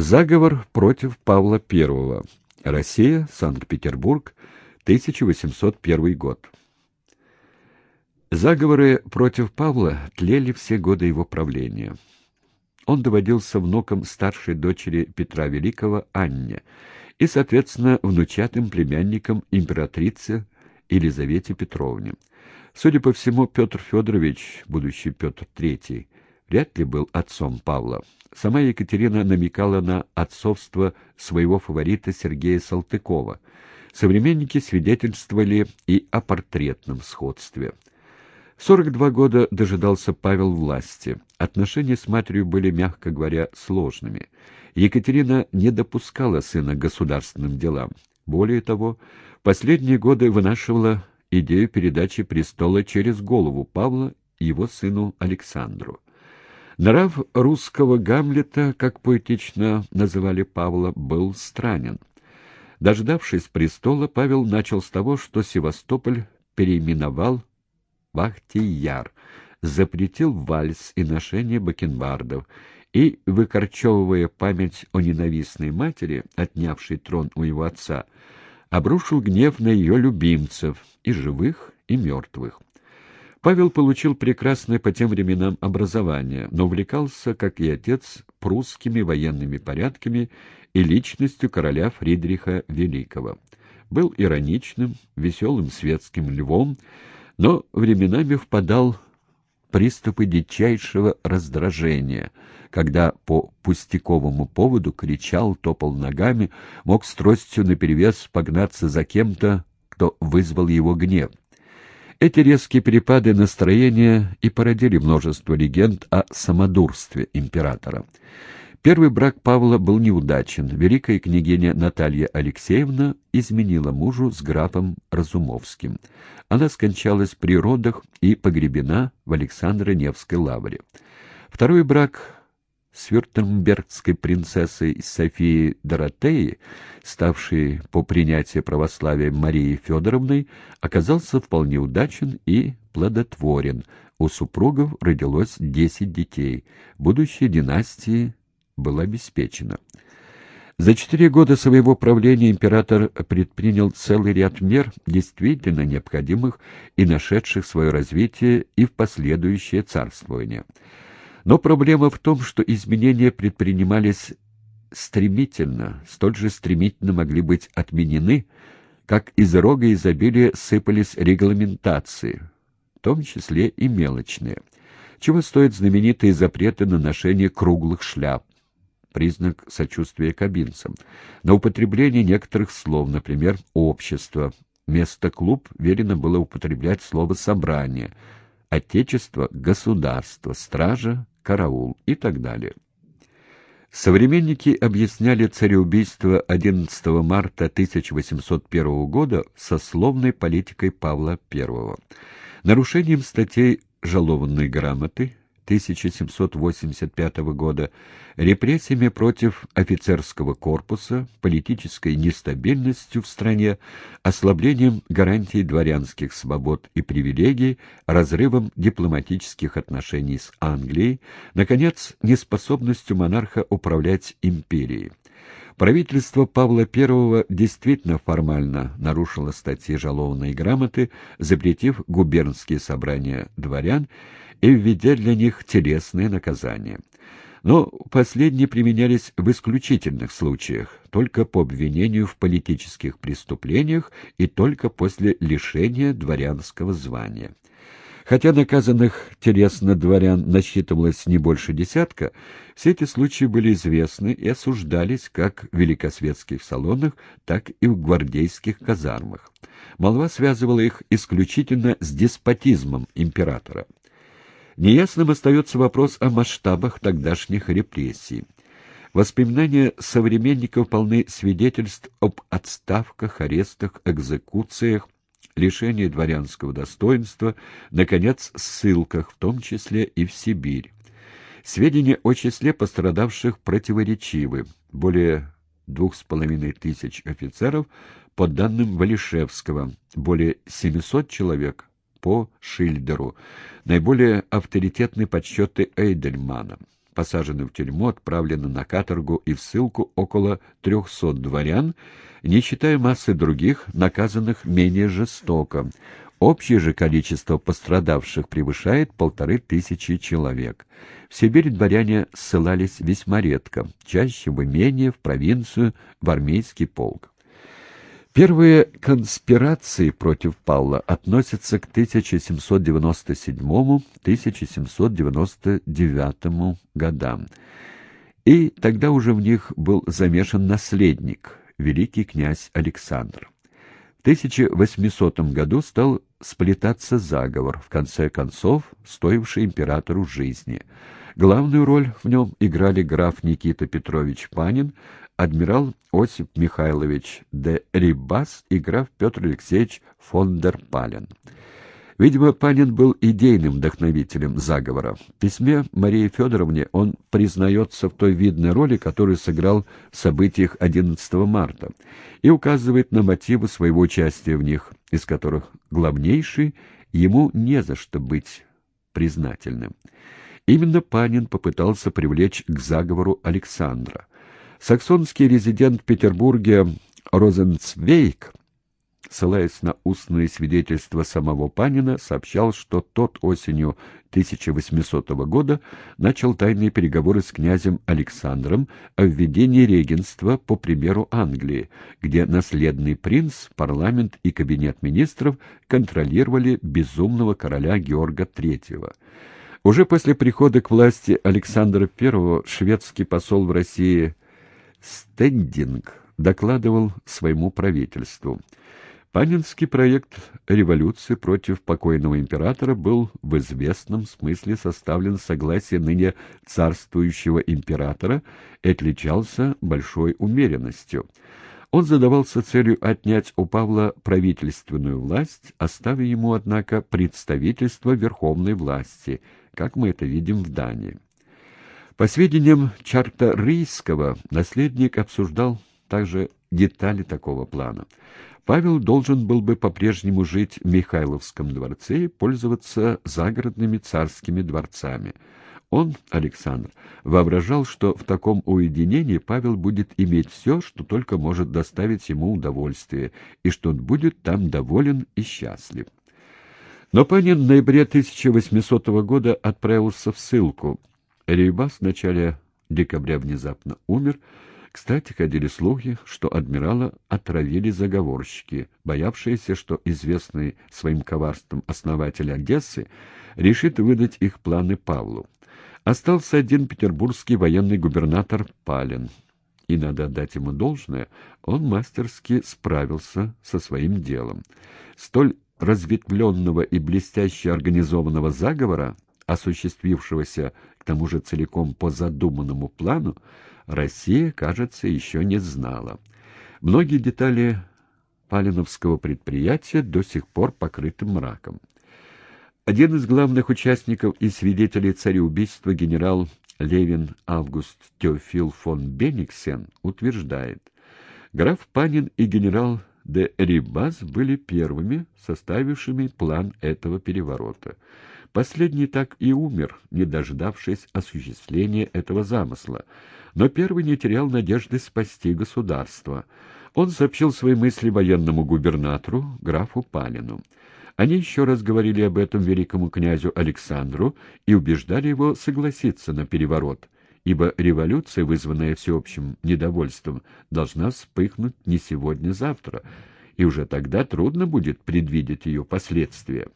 Заговор против Павла I. Россия, Санкт-Петербург, 1801 год. Заговоры против Павла тлели все годы его правления. Он доводился внуком старшей дочери Петра Великого Анне и, соответственно, внучатым племянником императрицы Елизавете Петровне. Судя по всему, Петр Федорович, будущий Петр III, вряд ли был отцом Павла. Сама Екатерина намекала на отцовство своего фаворита Сергея Салтыкова. Современники свидетельствовали и о портретном сходстве. 42 года дожидался Павел власти. Отношения с матерью были, мягко говоря, сложными. Екатерина не допускала сына к государственным делам. Более того, последние годы вынашивала идею передачи престола через голову Павла его сыну Александру. Нрав русского Гамлета, как поэтично называли Павла, был странен. Дождавшись престола, Павел начал с того, что Севастополь переименовал Бахтияр, запретил вальс и ношение бакенбардов, и, выкорчевывая память о ненавистной матери, отнявшей трон у его отца, обрушил гнев на ее любимцев, и живых, и мертвых. Павел получил прекрасное по тем временам образование, но увлекался, как и отец, прусскими военными порядками и личностью короля Фридриха Великого. Был ироничным, веселым светским львом, но временами впадал приступы дичайшего раздражения, когда по пустяковому поводу кричал, топал ногами, мог с тростью наперевес погнаться за кем-то, кто вызвал его гнев. Эти резкие перепады настроения и породили множество легенд о самодурстве императора. Первый брак Павла был неудачен. Великая княгиня Наталья Алексеевна изменила мужу с графом Разумовским. Она скончалась при родах и погребена в Александро-Невской лавре. Второй брак с вюртембергской принцессой Софией Доротеей, ставшей по принятию православия Марией Федоровной, оказался вполне удачен и плодотворен. У супругов родилось десять детей. Будущее династии было обеспечено. За четыре года своего правления император предпринял целый ряд мер, действительно необходимых и нашедших свое развитие и в последующее царствование. Но проблема в том, что изменения предпринимались стремительно, столь же стремительно могли быть отменены, как из рога изобилия сыпались регламентации, в том числе и мелочные. Чего стоят знаменитые запреты на ношение круглых шляп, признак сочувствия кабинцам, на употребление некоторых слов, например, «общество». Вместо «клуб» велено было употреблять слово «собрание», «отечество», «государство», «стража», караул и так далее. Современники объясняли цареубийство 11 марта 1801 года сословной политикой Павла I, нарушением статей жалованной грамоты 1785 года, репрессиями против офицерского корпуса, политической нестабильностью в стране, ослаблением гарантий дворянских свобод и привилегий, разрывом дипломатических отношений с Англией, наконец, неспособностью монарха управлять империей. Правительство Павла I действительно формально нарушило статьи жалованной грамоты, запретив губернские собрания дворян и введя для них телесные наказания. Но последние применялись в исключительных случаях, только по обвинению в политических преступлениях и только после лишения дворянского звания. Хотя наказанных телесно дворян насчитывалось не больше десятка, все эти случаи были известны и осуждались как в великосветских салонах, так и в гвардейских казармах. Молва связывала их исключительно с деспотизмом императора. Неясным остается вопрос о масштабах тогдашних репрессий. Воспоминания современников полны свидетельств об отставках, арестах, экзекуциях, лишении дворянского достоинства, наконец, ссылках, в том числе и в Сибирь. Сведения о числе пострадавших противоречивы. Более двух с половиной тысяч офицеров, по данным Валишевского, более 700 человек по Шильдеру, наиболее авторитетны подсчеты Эйдельмана. Посажены в тюрьму, отправлены на каторгу и в ссылку около 300 дворян, не считая массы других, наказанных менее жестоко. Общее же количество пострадавших превышает полторы тысячи человек. В Сибирь дворяне ссылались весьма редко, чаще в имение, в провинцию, в армейский полк. Первые конспирации против Павла относятся к 1797-1799 годам, и тогда уже в них был замешан наследник, великий князь Александр. В 1800 году стал сплетаться заговор, в конце концов, стоивший императору жизни. Главную роль в нем играли граф Никита Петрович Панин, адмирал Осип Михайлович де Рибас и граф Петр Алексеевич фон дер Пален. Видимо, Панин был идейным вдохновителем заговора. В письме Марии Федоровне он признается в той видной роли, которую сыграл в событиях 11 марта, и указывает на мотивы своего участия в них, из которых главнейший ему не за что быть признательным. Именно Панин попытался привлечь к заговору Александра. Саксонский резидент в Петербурге Розенцвейк, ссылаясь на устные свидетельства самого Панина, сообщал, что тот осенью 1800 года начал тайные переговоры с князем Александром о введении регенства по примеру Англии, где наследный принц, парламент и кабинет министров контролировали безумного короля Георга III. Уже после прихода к власти Александра I шведский посол в России Стендинг докладывал своему правительству. Панинский проект революции против покойного императора был в известном смысле составлен в согласии ныне царствующего императора и отличался большой умеренностью. Он задавался целью отнять у Павла правительственную власть, оставив ему, однако, представительство верховной власти, как мы это видим в Дании. По сведениям Чарта Рийского, наследник обсуждал также детали такого плана. Павел должен был бы по-прежнему жить в Михайловском дворце и пользоваться загородными царскими дворцами. Он, Александр, воображал, что в таком уединении Павел будет иметь все, что только может доставить ему удовольствие, и что он будет там доволен и счастлив. Но Панин в ноябре 1800 года отправился в ссылку, Рейбас в начале декабря внезапно умер. Кстати, ходили слухи, что адмирала отравили заговорщики, боявшиеся, что известный своим коварством основатель Одессы решит выдать их планы Павлу. Остался один петербургский военный губернатор Палин. И надо отдать ему должное, он мастерски справился со своим делом. Столь разветвленного и блестяще организованного заговора осуществившегося к тому же целиком по задуманному плану, Россия, кажется, еще не знала. Многие детали Палиновского предприятия до сих пор покрыты мраком. Один из главных участников и свидетелей цареубийства генерал Левин Август Теофил фон Бениксен утверждает, граф Панин и генерал де Рибас были первыми, составившими план этого переворота. Последний так и умер, не дождавшись осуществления этого замысла, но первый не терял надежды спасти государство. Он сообщил свои мысли военному губернатору, графу Палину. Они еще раз говорили об этом великому князю Александру и убеждали его согласиться на переворот, ибо революция, вызванная всеобщим недовольством, должна вспыхнуть не сегодня-завтра, и уже тогда трудно будет предвидеть ее последствия.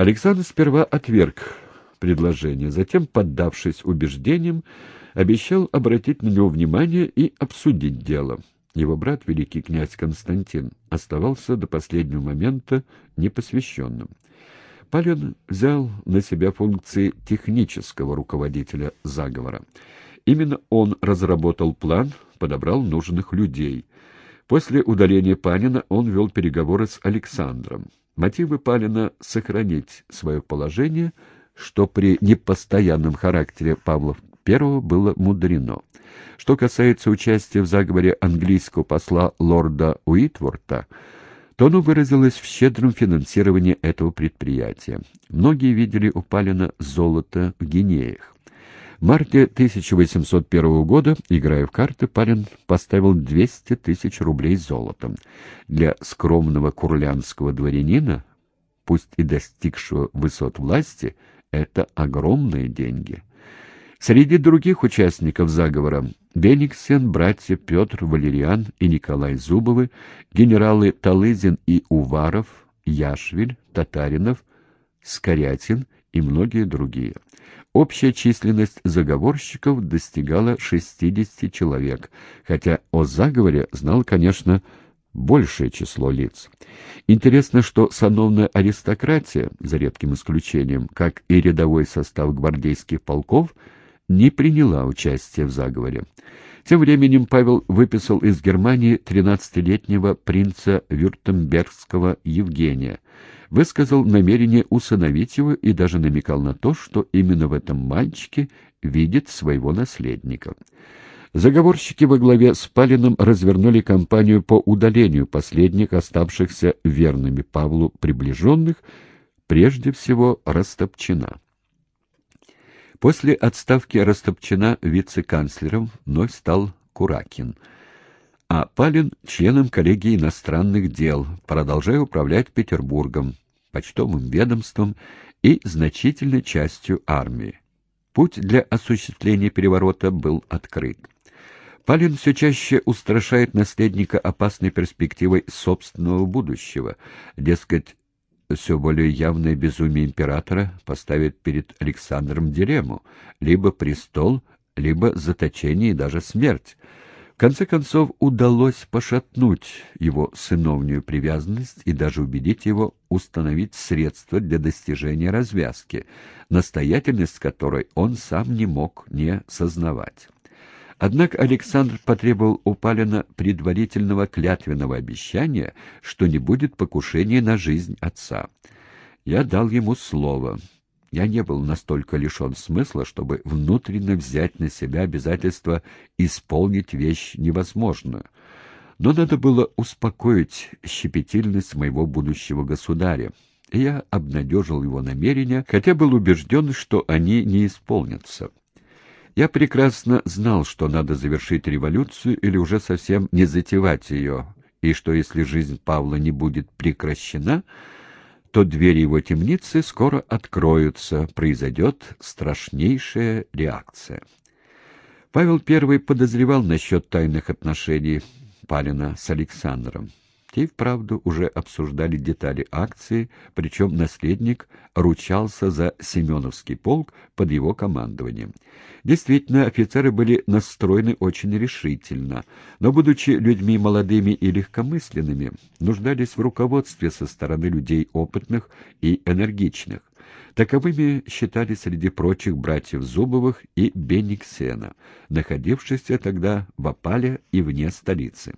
Александр сперва отверг предложение, затем, поддавшись убеждениям, обещал обратить на него внимание и обсудить дело. Его брат, великий князь Константин, оставался до последнего момента непосвященным. Палин взял на себя функции технического руководителя заговора. Именно он разработал план, подобрал нужных людей. После удаления Панина он вел переговоры с Александром. Мотивы Палина — сохранить свое положение, что при непостоянном характере Павла I было мудрено. Что касается участия в заговоре английского посла лорда Уитворта, то оно выразилось в щедром финансировании этого предприятия. Многие видели у Палина золото в Гинеях. В марте 1801 года, играя в карты, Палин поставил 200 тысяч рублей золотом. Для скромного курлянского дворянина, пусть и достигшего высот власти, это огромные деньги. Среди других участников заговора Бениксен, братья Петр, Валериан и Николай Зубовы, генералы Талызин и Уваров, Яшвиль, Татаринов, Скорятин и многие другие. Общая численность заговорщиков достигала 60 человек, хотя о заговоре знал, конечно, большее число лиц. Интересно, что сановная аристократия, за редким исключением, как и рядовой состав гвардейских полков, не приняла участия в заговоре. Тем временем Павел выписал из Германии 13-летнего принца Вюртембергского Евгения – высказал намерение усыновить его и даже намекал на то, что именно в этом мальчике видит своего наследника. Заговорщики во главе с Палиным развернули кампанию по удалению последних оставшихся верными Павлу приближенных, прежде всего Растопчина. После отставки Растопчина вице-канцлером вновь стал Куракин – а Палин — членом коллегии иностранных дел, продолжая управлять Петербургом, почтовым ведомством и значительной частью армии. Путь для осуществления переворота был открыт. Палин все чаще устрашает наследника опасной перспективой собственного будущего. Дескать, все более явное безумие императора поставит перед Александром дилемму — либо престол, либо заточение и даже смерть конце концов удалось пошатнуть его сыновнюю привязанность и даже убедить его установить средства для достижения развязки, настоятельность которой он сам не мог не сознавать. Однако Александр потребовал у Палина предварительного клятвенного обещания, что не будет покушения на жизнь отца. Я дал ему слово — я не был настолько лишен смысла, чтобы внутренне взять на себя обязательство исполнить вещь невозможную. Но надо было успокоить щепетильность моего будущего государя, и я обнадежил его намерения, хотя был убежден, что они не исполнятся. Я прекрасно знал, что надо завершить революцию или уже совсем не затевать ее, и что если жизнь Павла не будет прекращена, то двери его темницы скоро откроются, произойдет страшнейшая реакция. Павел I подозревал насчет тайных отношений Палина с Александром. Те, вправду, уже обсуждали детали акции, причем наследник ручался за Семеновский полк под его командованием. Действительно, офицеры были настроены очень решительно, но, будучи людьми молодыми и легкомысленными, нуждались в руководстве со стороны людей опытных и энергичных. Таковыми считали среди прочих братьев Зубовых и Бениксена, находившихся тогда в опале и вне столицы.